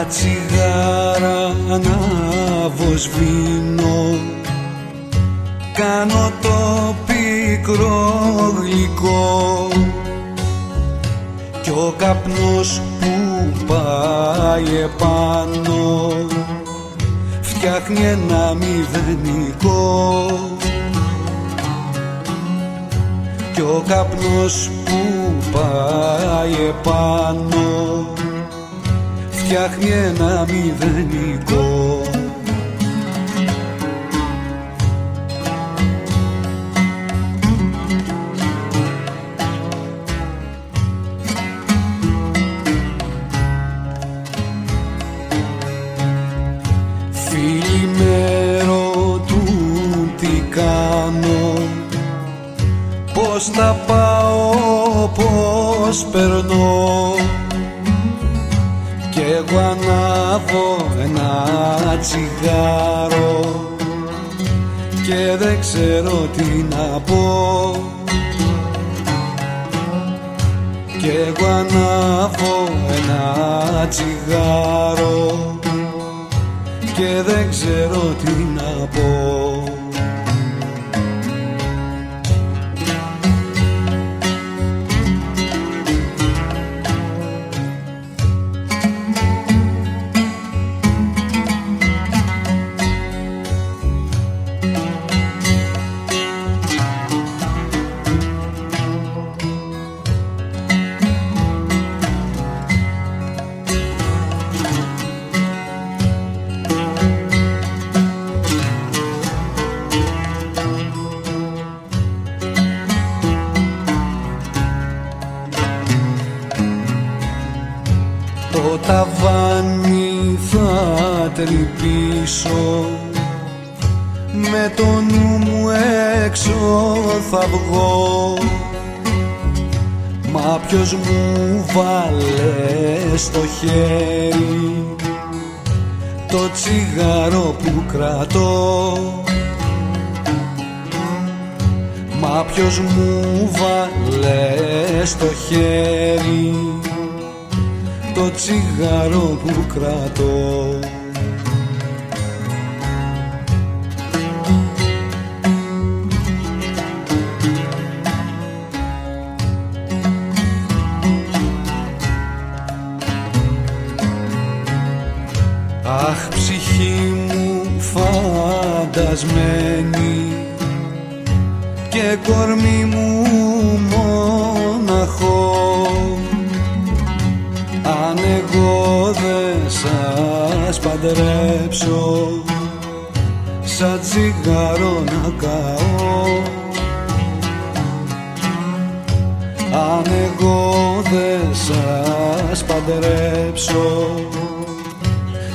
τα τσιγάρα ανάβω σβήνω κάνω το πικρό γλυκό. Κι ο καπνός που πάει επάνω φτιάχνει ένα μηδενικό. Κι ο καπνός που πάει επάνω φτιάχνει ένα μηδενικό. Φίλοι με ρωτούν τι κάνω Πώς θα πάω, πώς περνώ Κι εγώ ανάβω ένα τσιγάρο Και δεν ξέρω τι να πω. Κι εγώ ανάβω ένα τσιγάρο και δεν ξέρω τι να πω ταβάνι θα τρυπήσω Με το νου μου έξω θα βγω. Μα ποιος μου βάλε στο χέρι Το τσιγάρο που κρατώ; Μα ποιος μου βάλε στο χέρι το τσιγάρο που κρατώ. Αχ ψυχή μου φαντασμένη και κορμί μου παντρέψω σαν τσιγάρο να καώ. Αν εγώ δεν σας παντρέψω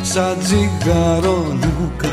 σαν τσιγάρο να καώ